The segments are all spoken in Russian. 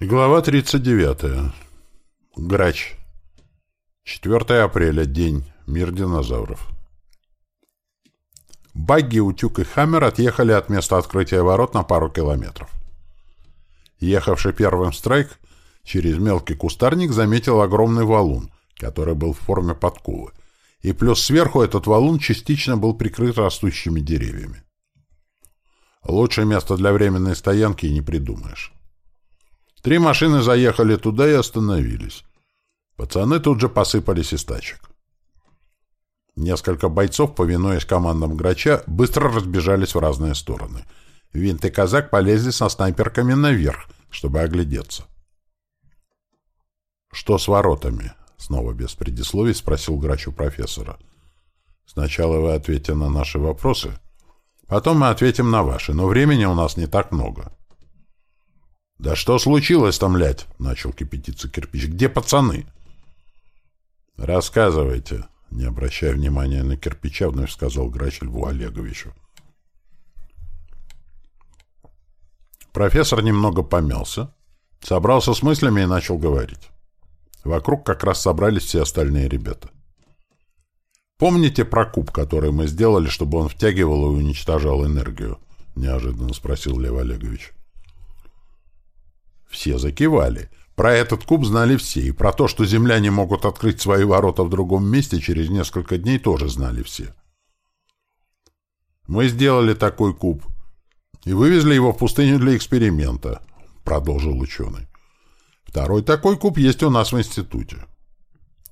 Глава 39. Грач. 4 апреля. День. Мир динозавров. Багги, Утюг и Хаммер отъехали от места открытия ворот на пару километров. Ехавший первым страйк через мелкий кустарник заметил огромный валун, который был в форме подковы, и плюс сверху этот валун частично был прикрыт растущими деревьями. Лучшее место для временной стоянки не придумаешь. Три машины заехали туда и остановились. Пацаны тут же посыпались из тачек. Несколько бойцов, повинуясь командам Грача, быстро разбежались в разные стороны. Винт и Казак полезли со снайперками наверх, чтобы оглядеться. «Что с воротами?» — снова без предисловий спросил Грач у профессора. «Сначала вы ответите на наши вопросы, потом мы ответим на ваши, но времени у нас не так много». «Да что случилось там, блядь?» — начал кипятиться кирпич. «Где пацаны?» «Рассказывайте», — не обращая внимания на кирпича, вновь сказал грач Льву Олеговичу. Профессор немного помялся, собрался с мыслями и начал говорить. Вокруг как раз собрались все остальные ребята. «Помните про куб, который мы сделали, чтобы он втягивал и уничтожал энергию?» — неожиданно спросил Лев Олегович. Все закивали. Про этот куб знали все, и про то, что земляне могут открыть свои ворота в другом месте, через несколько дней тоже знали все. «Мы сделали такой куб и вывезли его в пустыню для эксперимента», — продолжил ученый. «Второй такой куб есть у нас в институте.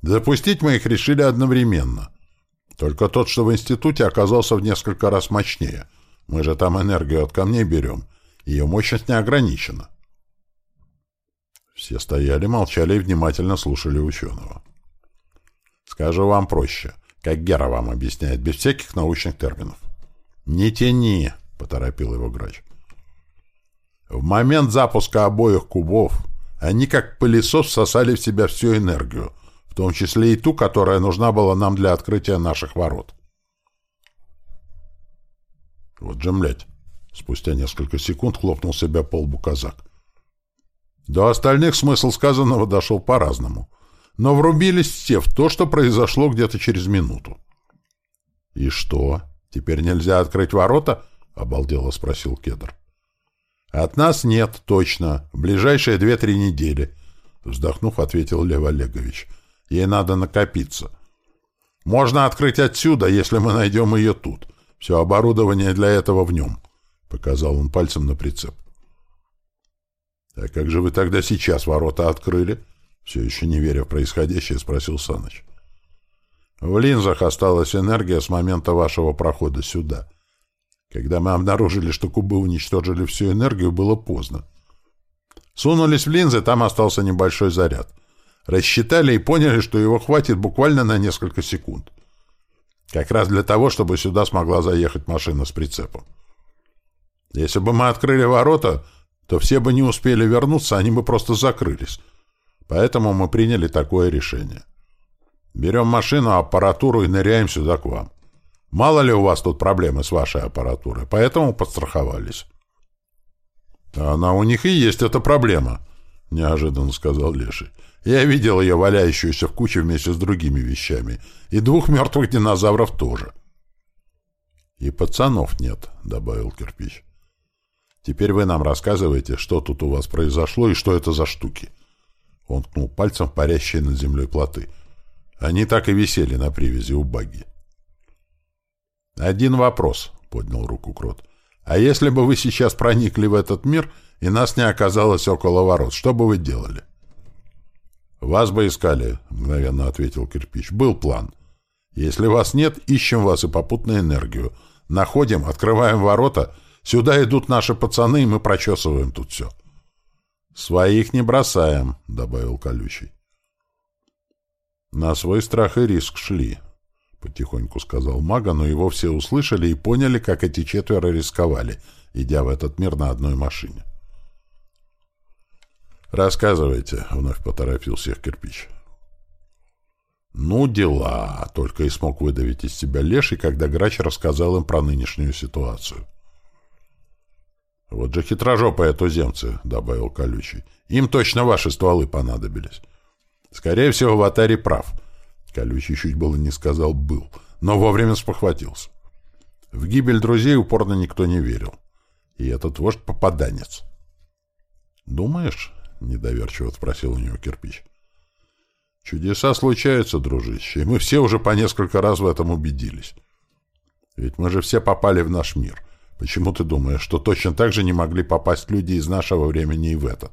Запустить мы их решили одновременно. Только тот, что в институте, оказался в несколько раз мощнее. Мы же там энергию от камней берем. Ее мощность не ограничена. Все стояли, молчали и внимательно слушали ученого. «Скажу вам проще, как Гера вам объясняет, без всяких научных терминов». «Не тяни», — поторопил его грач. В момент запуска обоих кубов они как пылесос всосали в себя всю энергию, в том числе и ту, которая нужна была нам для открытия наших ворот. Вот же, блядь, спустя несколько секунд хлопнул себя по лбу казак. До остальных смысл сказанного дошел по-разному, но врубились все в то, что произошло где-то через минуту. «И что, теперь нельзя открыть ворота?» — обалдело спросил Кедр. «От нас нет, точно. В ближайшие две-три недели», — вздохнув, ответил Лев Олегович. «Ей надо накопиться. Можно открыть отсюда, если мы найдем ее тут. Все оборудование для этого в нем», — показал он пальцем на прицеп. «А как же вы тогда сейчас ворота открыли?» Все еще не веря в происходящее, спросил Саныч. «В линзах осталась энергия с момента вашего прохода сюда. Когда мы обнаружили, что кубы уничтожили всю энергию, было поздно. Сунулись в линзы, там остался небольшой заряд. Рассчитали и поняли, что его хватит буквально на несколько секунд. Как раз для того, чтобы сюда смогла заехать машина с прицепом. Если бы мы открыли ворота, то все бы не успели вернуться, они бы просто закрылись. Поэтому мы приняли такое решение. Берем машину, аппаратуру и ныряем сюда к вам. Мало ли у вас тут проблемы с вашей аппаратурой, поэтому подстраховались. — Она у них и есть эта проблема, — неожиданно сказал Леший. Я видел ее валяющуюся в куче вместе с другими вещами. И двух мертвых динозавров тоже. — И пацанов нет, — добавил кирпич. Теперь вы нам рассказываете, что тут у вас произошло и что это за штуки. Он ткнул пальцем в парящие над землей плоты. Они так и висели на привязи у багги. «Один вопрос», — поднял руку Крот. «А если бы вы сейчас проникли в этот мир, и нас не оказалось около ворот, что бы вы делали?» «Вас бы искали», — мгновенно ответил кирпич. «Был план. Если вас нет, ищем вас и попутную энергию. Находим, открываем ворота Сюда идут наши пацаны, и мы прочесываем тут все. — Своих не бросаем, — добавил Колючий. — На свой страх и риск шли, — потихоньку сказал мага, но его все услышали и поняли, как эти четверо рисковали, идя в этот мир на одной машине. — Рассказывайте, — вновь поторопил всех кирпич. — Ну, дела, — только и смог выдавить из себя Леший, когда Грач рассказал им про нынешнюю ситуацию. Вот же хитрожопые туземцы, — добавил Колючий. Им точно ваши стволы понадобились. Скорее всего, Ватари прав. Колючий чуть было не сказал «был», но вовремя спохватился. В гибель друзей упорно никто не верил. И этот вождь попаданец. «Думаешь?» — недоверчиво спросил у него кирпич. «Чудеса случаются, дружище, и мы все уже по несколько раз в этом убедились. Ведь мы же все попали в наш мир. Почему ты думаешь, что точно так же не могли попасть люди из нашего времени и в этот?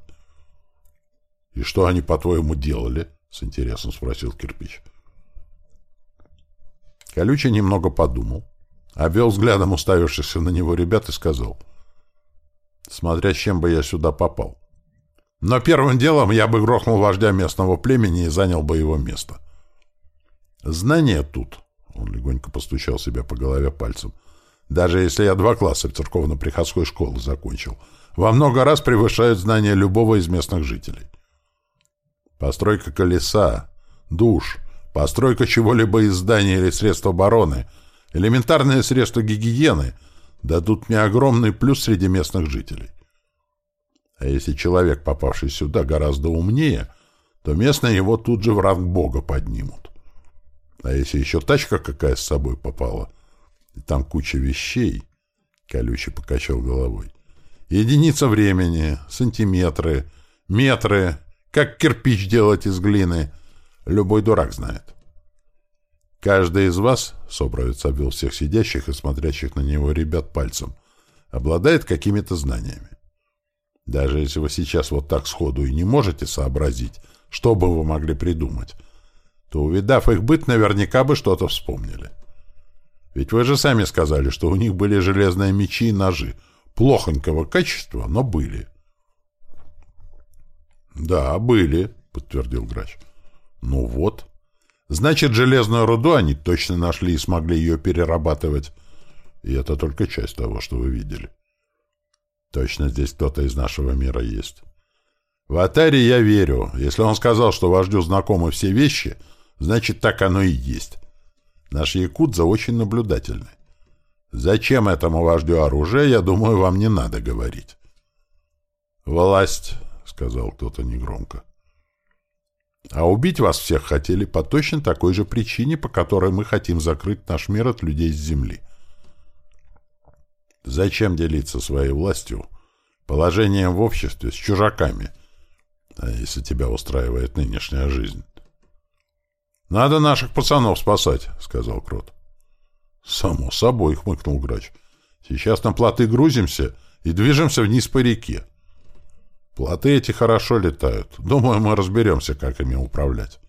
И что они, по-твоему, делали? С интересом спросил кирпич. Колючий немного подумал, обвел взглядом уставившихся на него ребят и сказал, смотря с чем бы я сюда попал. Но первым делом я бы грохнул вождя местного племени и занял бы его место. Знание тут, он легонько постучал себя по голове пальцем, даже если я два класса церковно-приходской школы закончил, во много раз превышают знания любого из местных жителей. Постройка колеса, душ, постройка чего-либо из здания или средств обороны, элементарные средства гигиены дадут мне огромный плюс среди местных жителей. А если человек, попавший сюда, гораздо умнее, то местные его тут же в ранг бога поднимут. А если еще тачка какая с собой попала — там куча вещей. Колючий покачал головой. Единица времени, сантиметры, метры, как кирпич делать из глины. Любой дурак знает. Каждый из вас, Собровец обвел всех сидящих и смотрящих на него ребят пальцем, обладает какими-то знаниями. Даже если вы сейчас вот так сходу и не можете сообразить, что бы вы могли придумать, то, увидав их быт, наверняка бы что-то вспомнили. Ведь вы же сами сказали, что у них были железные мечи и ножи. Плохонького качества, но были. Да, были, подтвердил грач. Ну вот. Значит, железную руду они точно нашли и смогли ее перерабатывать. И это только часть того, что вы видели. Точно здесь кто-то из нашего мира есть. В Атаре я верю. Если он сказал, что вождю знакомы все вещи, значит, так оно и есть. Наш якудза очень наблюдательный. Зачем этому вождю оружие, я думаю, вам не надо говорить. «Власть», — сказал кто-то негромко. «А убить вас всех хотели по точно такой же причине, по которой мы хотим закрыть наш мир от людей с земли. Зачем делиться своей властью, положением в обществе, с чужаками, а если тебя устраивает нынешняя жизнь?» «Надо наших пацанов спасать», — сказал Крот. «Само собой», — хмыкнул Грач. «Сейчас на плоты грузимся и движемся вниз по реке. Плоты эти хорошо летают. Думаю, мы разберемся, как ими управлять.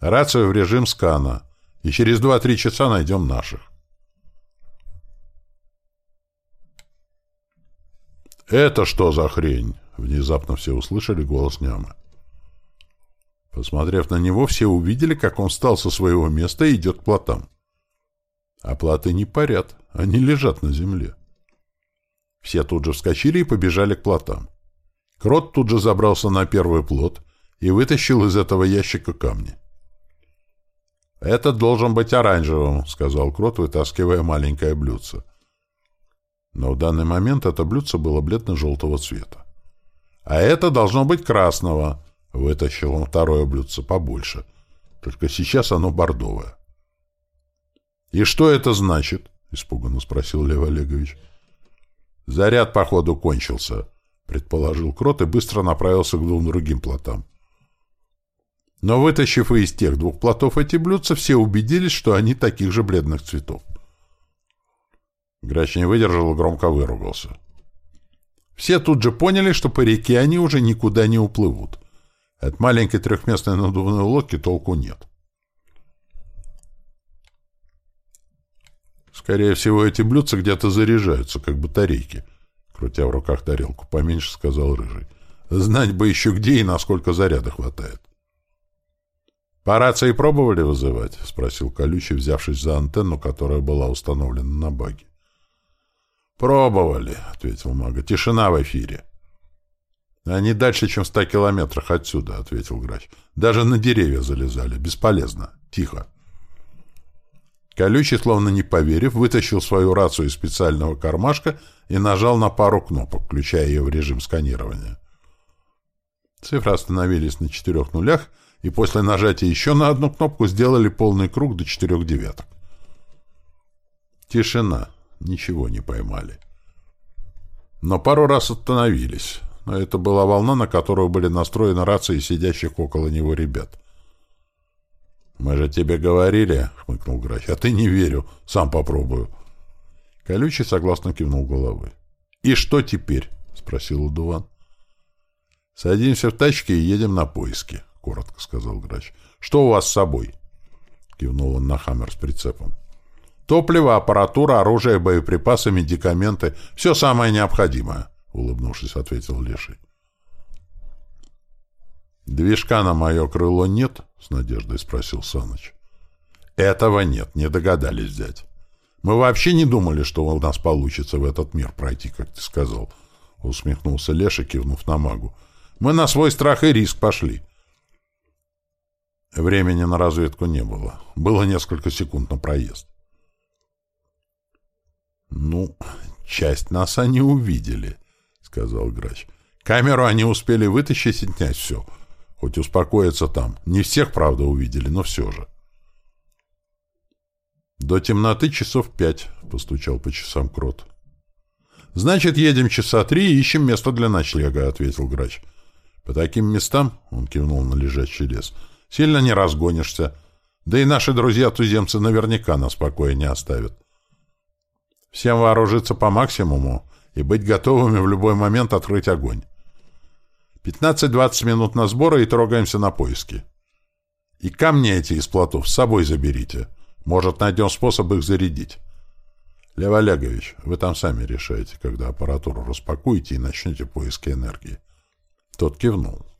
Рацию в режим скана, и через два-три часа найдем наших». «Это что за хрень?» — внезапно все услышали голос Нямы. Посмотрев на него, все увидели, как он встал со своего места и идет к плотам. А плоты не парят, они лежат на земле. Все тут же вскочили и побежали к плотам. Крот тут же забрался на первый плот и вытащил из этого ящика камни. «Этот должен быть оранжевым», — сказал Крот, вытаскивая маленькое блюдце. Но в данный момент это блюдце было бледно-желтого цвета. «А это должно быть красного», Вытащил он второе блюдце побольше. Только сейчас оно бордовое. — И что это значит? — испуганно спросил Лев Олегович. — Заряд, походу, кончился, — предположил Крот и быстро направился к двум другим плотам. Но, вытащив из тех двух плотов эти блюдца, все убедились, что они таких же бледных цветов. Грач не выдержал и громко выругался. Все тут же поняли, что по реке они уже никуда не уплывут — от маленькой трехместной надувной лодки толку нет. Скорее всего, эти блюдца где-то заряжаются, как батарейки. Крутя в руках тарелку поменьше, сказал Рыжий. Знать бы еще где и насколько заряда хватает. «По рации пробовали вызывать?» — спросил Колючий, взявшись за антенну, которая была установлена на баге. «Пробовали», — ответил Мага. «Тишина в эфире». «Они дальше, чем в ста километрах отсюда», — ответил грач. «Даже на деревья залезали. Бесполезно. Тихо». Колючий, словно не поверив, вытащил свою рацию из специального кармашка и нажал на пару кнопок, включая ее в режим сканирования. Цифры остановились на четырех нулях, и после нажатия еще на одну кнопку сделали полный круг до четырех девяток. Тишина. Ничего не поймали. Но пару раз остановились. Но это была волна, на которую были настроены рации сидящих около него ребят. «Мы же тебе говорили», — хмыкнул Грач. «А ты не верю. Сам попробую». Колючий согласно кивнул головой. «И что теперь?» — спросил Удуван. «Садимся в тачки и едем на поиски», — коротко сказал Грач. «Что у вас с собой?» — кивнул он на хаммер с прицепом. «Топливо, аппаратура, оружие, боеприпасы, медикаменты. Все самое необходимое», — улыбнувшись, ответил Леший. «Движка на мое крыло нет?» — с надеждой спросил Саныч. «Этого нет, не догадались взять. Мы вообще не думали, что у нас получится в этот мир пройти, как ты сказал», — усмехнулся Леша, кивнув на магу. Мы на свой страх и риск пошли. Времени на разведку не было. Было несколько секунд на проезд. «Ну, часть нас они увидели», — сказал Грач. «Камеру они успели вытащить и снять все. Хоть успокоиться там. Не всех, правда, увидели, но все же». «До темноты часов пять», — постучал по часам Крот. «Значит, едем часа три и ищем место для ночлега», — ответил Грач. По таким местам, — он кивнул на лежащий лес, — сильно не разгонишься. Да и наши друзья-туземцы наверняка нас покоя не оставят. Всем вооружиться по максимуму и быть готовыми в любой момент открыть огонь. 15-20 минут на сборы и трогаемся на поиски. И камни эти из плотов с собой заберите. Может, найдем способ их зарядить. Лев Олегович, вы там сами решаете, когда аппаратуру распакуете и начнете поиски энергии. Тот кивнул.